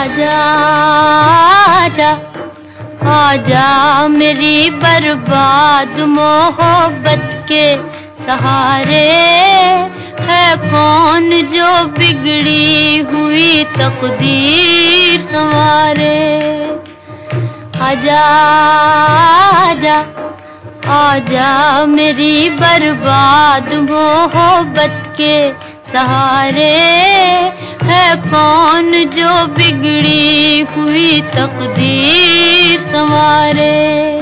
آجا آجا آجا میری برباد محبت کے سہارے ہے۔ کون جو بگڑی ہوئی تقدیر سوارے؟ آجا آجا آجا میری برباد محبت کے سہارے ہے کون جو بگڑی ہوئی تقدیر سوارے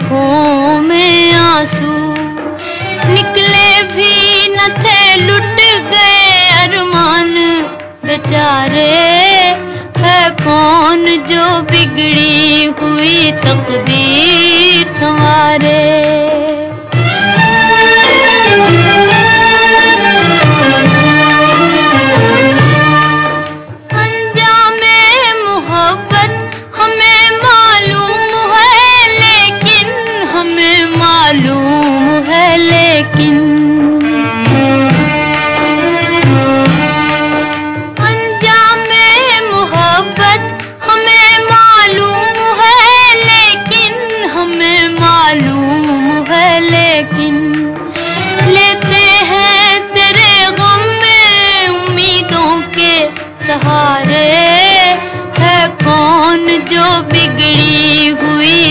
آنکھوں میں آنسو نکلے بھی نہ تھے، لٹ گئے ارمان۔ بیچارے ہے کون جو بگڑی ہوئی تقدیر؟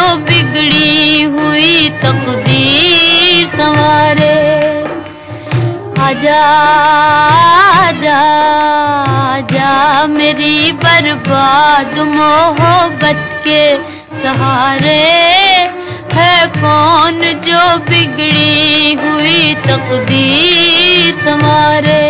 جو بگڑی ہوئی تقدیر سنوارے آجا آجا آجا، میری برباد محبت کے سہارے ہے۔ کون جو بگڑی ہوئی تقدیر سنوارے